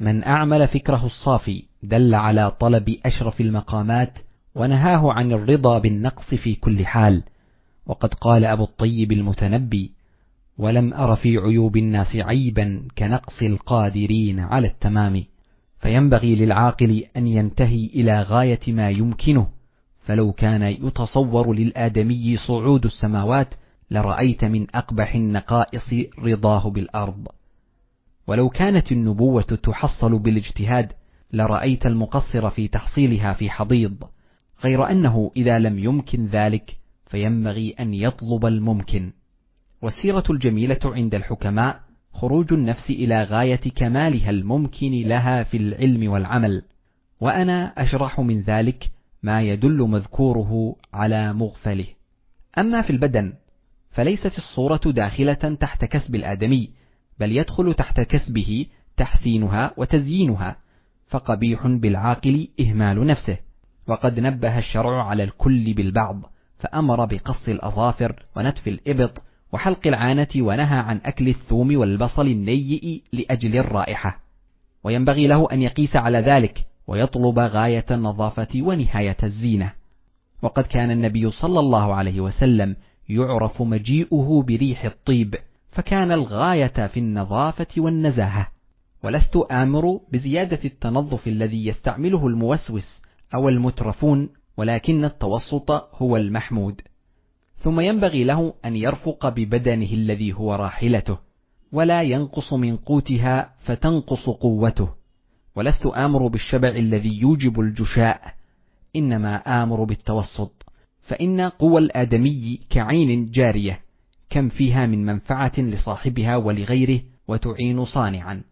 من أعمل فكره الصافي دل على طلب أشرف المقامات ونهاه عن الرضا بالنقص في كل حال. وقد قال أبو الطيب المتنبي ولم أر في عيوب الناس عيبا كنقص القادرين على التمام. فينبغي للعاقل أن ينتهي إلى غاية ما يمكنه. فلو كان يتصور للآدمي صعود السماوات لرأيت من أقبح النقائص رضاه بالأرض. ولو كانت النبوة تحصل بالاجتهاد لرأيت المقصر في تحصيلها في حضيض غير أنه إذا لم يمكن ذلك فينبغي أن يطلب الممكن. والسيرة الجميلة عند الحكماء خروج النفس إلى غاية كمالها الممكن لها في العلم والعمل. وأنا أشرح من ذلك ما يدل مذكوره على مغفله. أما في البدن فليست الصورة داخلة تحت كسب الآدمي بل يدخل تحت كسبه تحسينها وتزيينها فقبيح بالعاقل إهمال نفسه. وقد نبه الشرع على الكل بالبعض فأمر بقص الأظافر ونتف الإبط وحلق العانة ونهى عن أكل الثوم والبصل النيئ لأجل الرائحة. وينبغي له أن يقيس على ذلك ويطلب غاية النظافة ونهاية الزينة. وقد كان النبي صلى الله عليه وسلم يعرف مجيئه بريح الطيب فكان الغاية في النظافة والنزاهة ولست آمر بزيادة التنظف الذي يستعمله الموسوس أو المترفون ولكن التوسط هو المحمود. ثم ينبغي له أن يرفق ببدنه الذي هو راحلته ولا ينقص من قوتها فتنقص قوته. ولست آمر بالشبع الذي يوجب الجشاء إنما آمر بالتوسط فإن قوى الآدمي كعين جارية. كم فيها من منفعة لصاحبها ولغيره وتعين صانعا.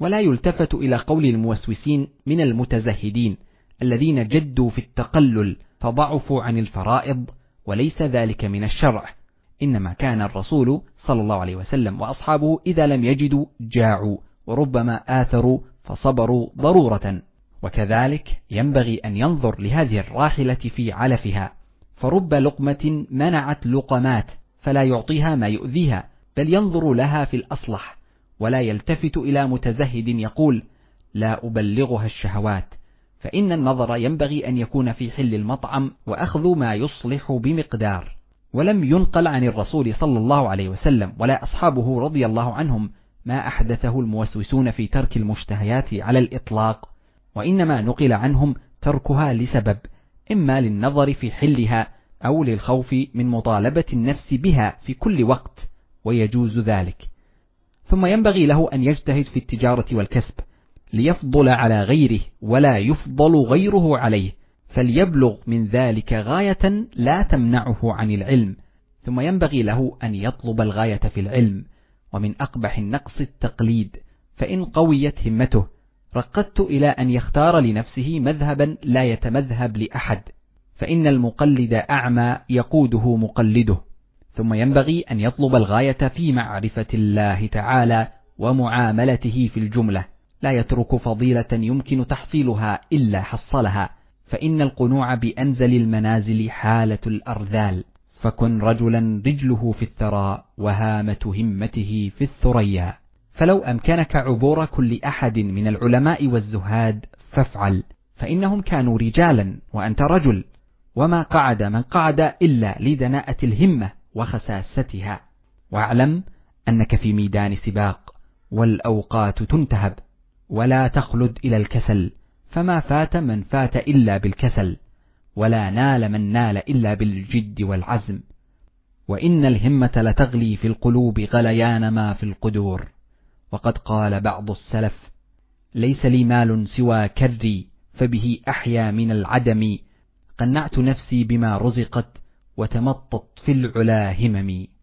ولا يلتفت إلى قول الموسوسين من المتزهدين الذين جدوا في التقلل فضعفوا عن الفرائض وليس ذلك من الشرع. إنما كان الرسول صلى الله عليه وسلم وأصحابه إذا لم يجدوا جاعوا وربما آثروا فصبروا ضرورة. وكذلك ينبغي أن ينظر لهذه الراحلة في علفها. فرب لقمة منعت لقمات فلا يعطيها ما يؤذيها بل ينظر لها في الأصلح ولا يلتفت إلى متزهد يقول لا أبلغها الشهوات فإن النظر ينبغي أن يكون في حل المطعم وأخذ ما يصلح بمقدار. ولم ينقل عن الرسول صلى الله عليه وسلم ولا أصحابه رضي الله عنهم ما أحدثه الموسوسون في ترك المشتهيات على الإطلاق وإنما نقل عنهم تركها لسبب إما للنظر في حلها أو للخوف من مطالبة النفس بها في كل وقت ويجوز ذلك. ثم ينبغي له أن يجتهد في التجارة والكسب ليفضل على غيره ولا يفضل غيره عليه فليبلغ من ذلك غاية لا تمنعه عن العلم. ثم ينبغي له أن يطلب الغاية في العلم ومن أقبح النقص التقليد فإن قويت همته رقدت إلى أن يختار لنفسه مذهبا لا يتمذهب لأحد. فإن المقلد أعمى يقوده مقلده ثم ينبغي أن يطلب الغاية في معرفة الله تعالى ومعاملته في الجملة لا يترك فضيلة يمكن تحصيلها إلا حصلها فإن القنوع بأنزل المنازل حالة الأرذال فكن رجلا رجله في الثراء وهامة همته في الثريا. فلو أمكنك عبور كل أحد من العلماء والزهاد فافعل فإنهم كانوا رجالا وأنت رجل. وما قعد من قعد إلا لدناءة الهمة وخساستها. واعلم أنك في ميدان سباق والأوقات تنتهب ولا تخلد إلى الكسل فما فات من فات إلا بالكسل ولا نال من نال إلا بالجد والعزم. وإن الهمة لتغلي في القلوب غليان ما في القدور. وقد قال بعض السلف ليس لي مال سوى كري فبه أحيا من العدم قنعت نفسي بما رزقت وتمطت في العلا هممي.